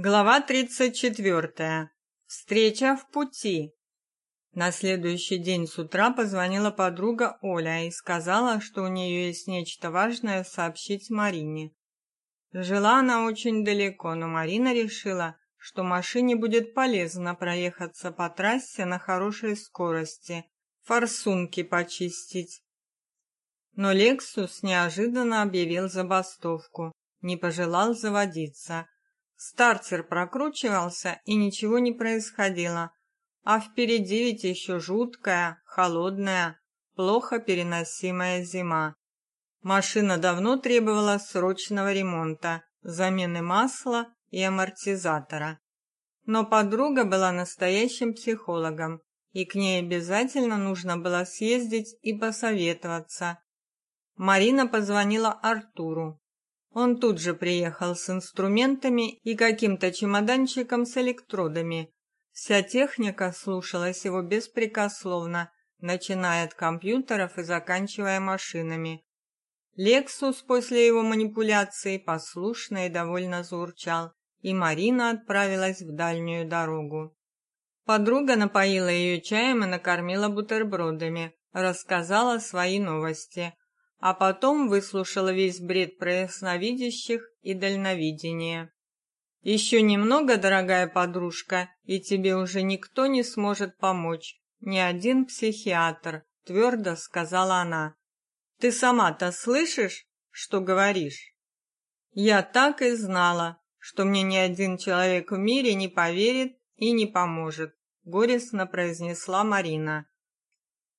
Глава 34. Встреча в пути. На следующий день с утра позвонила подруга Оля и сказала, что у нее есть нечто важное сообщить Марине. Жила она очень далеко, но Марина решила, что машине будет полезно проехаться по трассе на хорошей скорости, форсунки почистить. Но Лексус неожиданно объявил забастовку, не пожелал заводиться Стартер прокручивался, и ничего не происходило. А впереди ведь еще жуткая, холодная, плохо переносимая зима. Машина давно требовала срочного ремонта, замены масла и амортизатора. Но подруга была настоящим психологом, и к ней обязательно нужно было съездить и посоветоваться. Марина позвонила Артуру, он тут же приехал с инструментами и каким-то чемоданчиком с электродами. Вся техника слушалась его беспрекословно, начиная от компьютеров и заканчивая машинами. Лексус после его манипуляций послушно и довольно заурчал, и Марина отправилась в дальнюю дорогу. Подруга напоила ее чаем и накормила бутербродами, рассказала свои новости а потом выслушала весь бред про ясновидящих и дальновидение. Еще немного, дорогая подружка, и тебе уже никто не сможет помочь, ни один психиатр, твердо сказала она. Ты сама-то слышишь, что говоришь? Я так и знала, что мне ни один человек в мире не поверит и не поможет, горестно произнесла Марина.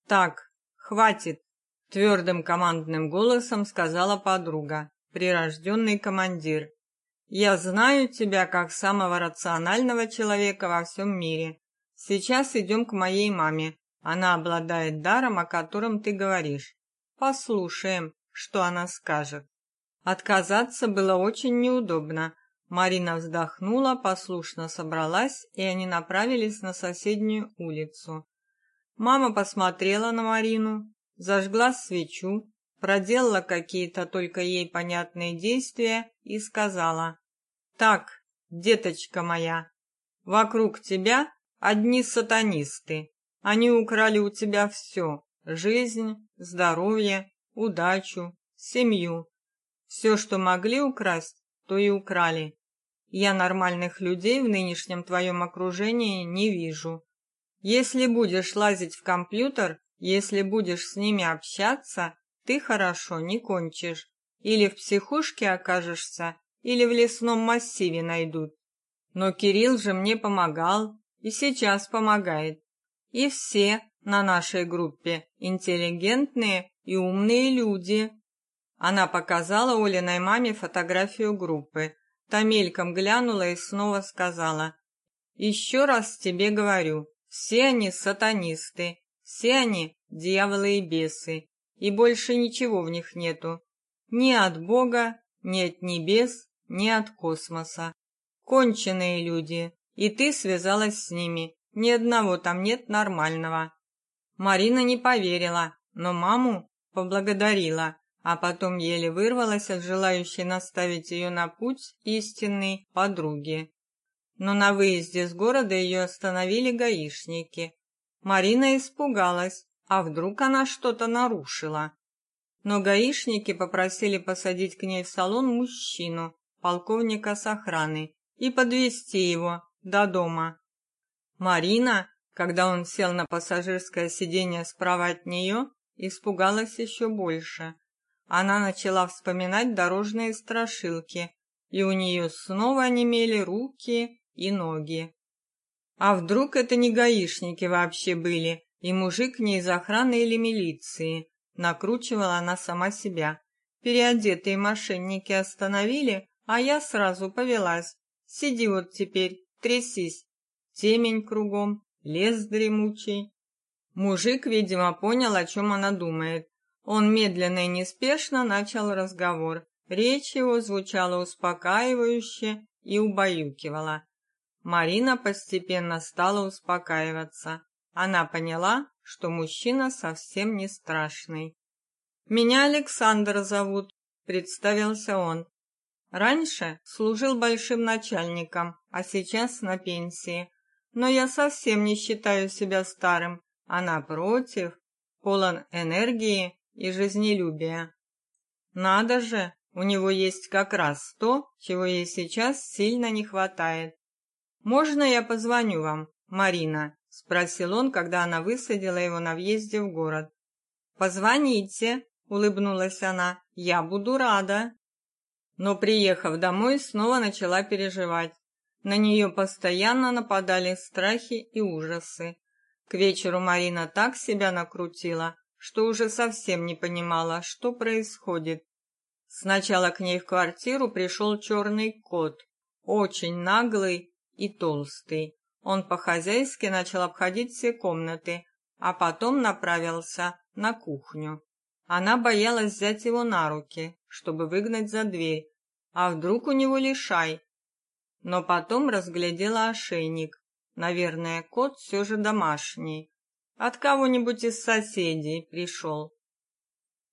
Так, хватит, твердым командным голосом сказала подруга, прирожденный командир. Я знаю тебя как самого рационального человека во всем мире. Сейчас идем к моей маме. Она обладает даром, о котором ты говоришь. Послушаем, что она скажет. Отказаться было очень неудобно. Марина вздохнула, послушно собралась, и они направились на соседнюю улицу. Мама посмотрела на Марину, зажгла свечу, проделала какие-то только ей понятные действия и сказала: "Так, деточка моя, вокруг тебя одни сатанисты. Они украли у тебя все: жизнь, здоровье, удачу, семью. Все, что могли украсть, то и украли. Я нормальных людей в нынешнем твоем окружении не вижу. Если будешь лазить в компьютер, если будешь с ними общаться, ты хорошо не кончишь. Или в психушке окажешься, или в лесном массиве найдут. Но Кирилл же мне помогал и сейчас помогает. И все на нашей группе интеллигентные и умные люди. Она показала Олиной маме фотографию группы. Та мельком глянула и снова сказала: «Еще раз тебе говорю, все они сатанисты, все они дьяволы и бесы, и больше ничего в них нету. Ни от Бога, ни от небес, ни от космоса. Конченые люди, и ты связалась с ними. Ни одного там нет нормального. Марина не поверила, но маму поблагодарила, а потом еле вырвалась от желающей наставить ее на путь истинной подруги. Но на выезде с города ее остановили гаишники. Марина испугалась, а вдруг она что-то нарушила. Но гаишники попросили посадить к ней в салон мужчину, полковника с охраны, и подвезти его до дома. Марина, когда он сел на пассажирское сиденье справа от нее, испугалась еще больше. Она начала вспоминать дорожные страшилки, и у нее снова онемели руки и ноги. А вдруг это не гаишники вообще были, и мужик не из охраны или милиции? Накручивала она сама себя. Переодетые мошенники остановили, а я сразу повелась. Сиди вот теперь, трясись. Темень кругом, лес дремучий. Мужик, видимо, понял, о чем она думает. Он медленно и неспешно начал разговор. Речь его звучала успокаивающе и убаюкивала. Марина постепенно стала успокаиваться. Она поняла, что мужчина совсем не страшный. Меня Александр зовут, представился он. Раньше служил большим начальником, а сейчас на пенсии. Но я совсем не считаю себя старым, а напротив, полон энергии и жизнелюбия. Надо же, у него есть как раз то, чего ей сейчас сильно не хватает. Можно я позвоню вам, Марина, спросил он, когда она высадила его на въезде в город. Позвоните, улыбнулась она. Я буду рада. Но приехав домой, снова начала переживать. На нее постоянно нападали страхи и ужасы. К вечеру Марина так себя накрутила, что уже совсем не понимала, что происходит. Сначала к ней в квартиру пришел черный кот, очень наглый и толстый. Он по-хозяйски начал обходить все комнаты, а потом направился на кухню. Она боялась взять его на руки, чтобы выгнать за дверь, а вдруг у него лишай. Но потом разглядела ошейник. Наверное, кот все же домашний. От кого-нибудь из соседей пришел.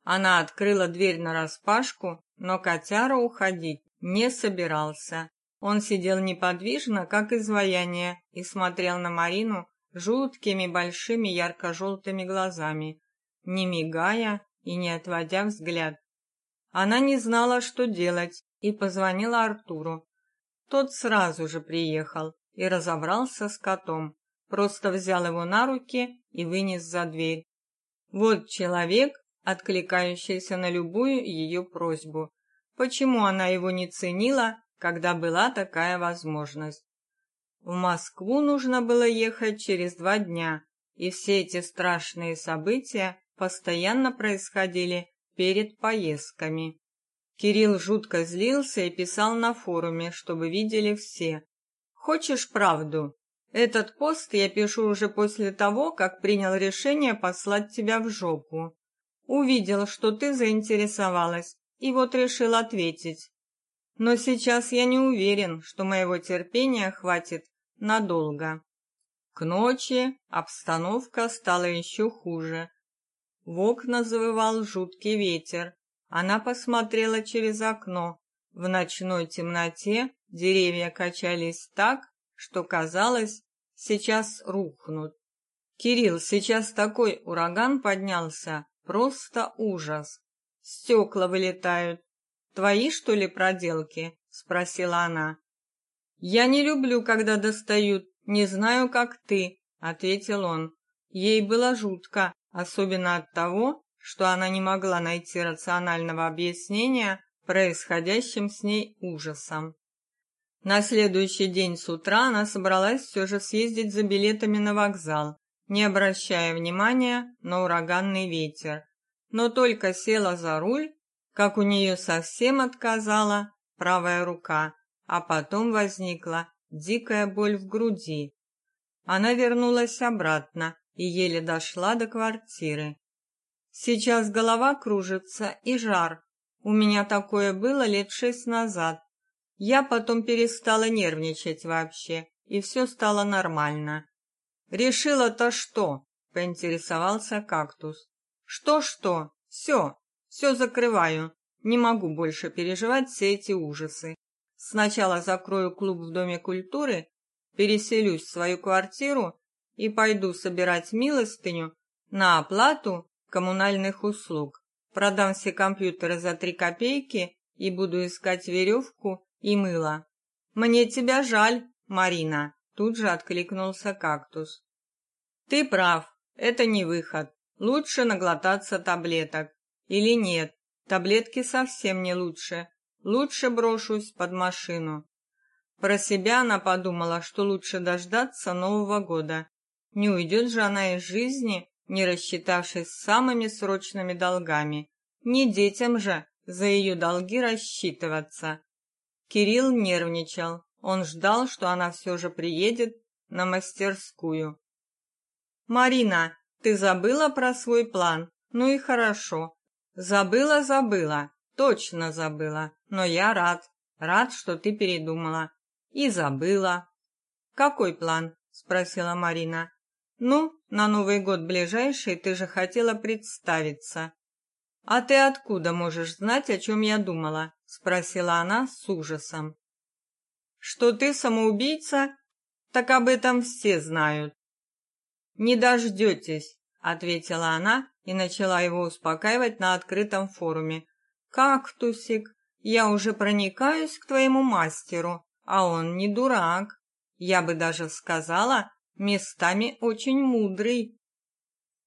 Она открыла дверь нараспашку, но котяра уходить не собирался. Он сидел неподвижно, как изваяние, и смотрел на Марину жуткими большими ярко-желтыми глазами, не мигая и не отводя взгляд. Она не знала, что делать, и позвонила Артуру. Тот сразу же приехал и разобрался с котом, просто взял его на руки и вынес за дверь. Вот человек, откликающийся на любую ее просьбу. Почему она его не ценила, когда была такая возможность? В Москву нужно было ехать через два дня, и все эти страшные события постоянно происходили перед поездками. Кирилл жутко злился и писал на форуме, чтобы видели все. Хочешь правду? Этот пост я пишу уже после того, как принял решение послать тебя в жопу. Увидел, что ты заинтересовалась, и вот решил ответить. Но сейчас я не уверен, что моего терпения хватит надолго. К ночи обстановка стала еще хуже. В окна завывал жуткий ветер. Она посмотрела через окно. В ночной темноте деревья качались так, что казалось, сейчас рухнут. Кирилл, сейчас такой ураган поднялся, Просто ужас. Стекла вылетают. Твои, что ли, проделки? спросила она. Я не люблю, когда достают. Не знаю, как ты, ответил он. Ей было жутко, особенно от того, что она не могла найти рационального объяснения происходящим с ней ужасам. На следующий день с утра она собралась все же съездить за билетами на вокзал, не обращая внимания на ураганный ветер. Но только села за руль, как у нее совсем отказала правая рука, а потом возникла дикая боль в груди. Она вернулась обратно и еле дошла до квартиры. Сейчас голова кружится и жар. У меня такое было лет шесть назад. Я потом перестала нервничать вообще, и все стало нормально. Решила-то что? поинтересовался кактус. Что-что? Все, все закрываю. Не могу больше переживать все эти ужасы. Сначала закрою клуб в доме культуры, переселюсь в свою квартиру и пойду собирать милостыню на оплату коммунальных услуг. Продам все компьютеры за три копейки и буду искать веревку и мыло. Мне тебя жаль, Марина. Тут же откликнулся кактус. Ты прав, это не выход. Лучше наглотаться таблеток. Или нет, таблетки совсем не лучше. Лучше брошусь под машину. Про себя она подумала, что лучше дождаться Нового года. Не уйдет же она из жизни, не рассчитавшись с самыми срочными долгами. Не детям же за ее долги рассчитываться. Кирилл нервничал. Он ждал, что она все же приедет на мастерскую. Марина, ты забыла про свой план? Ну и хорошо. Забыла, забыла. Точно забыла. Но я рад. Рад, что ты передумала. И забыла. Какой план? спросила Марина. Ну, на Новый год ближайший ты же хотела представиться. А ты откуда можешь знать, о чем я думала? спросила она с ужасом. Что ты самоубийца? Так об этом все знают. Не дождетесь», — ответила она и начала его успокаивать на открытом форуме. Кактусик, я уже проникаюсь к твоему мастеру, а он не дурак. Я бы даже сказала, местами очень мудрый.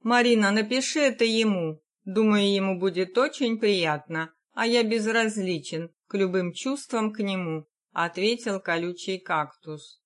Марина, напиши это ему. Думаю, ему будет очень приятно, а я безразличен к любым чувствам к нему, ответил колючий кактус.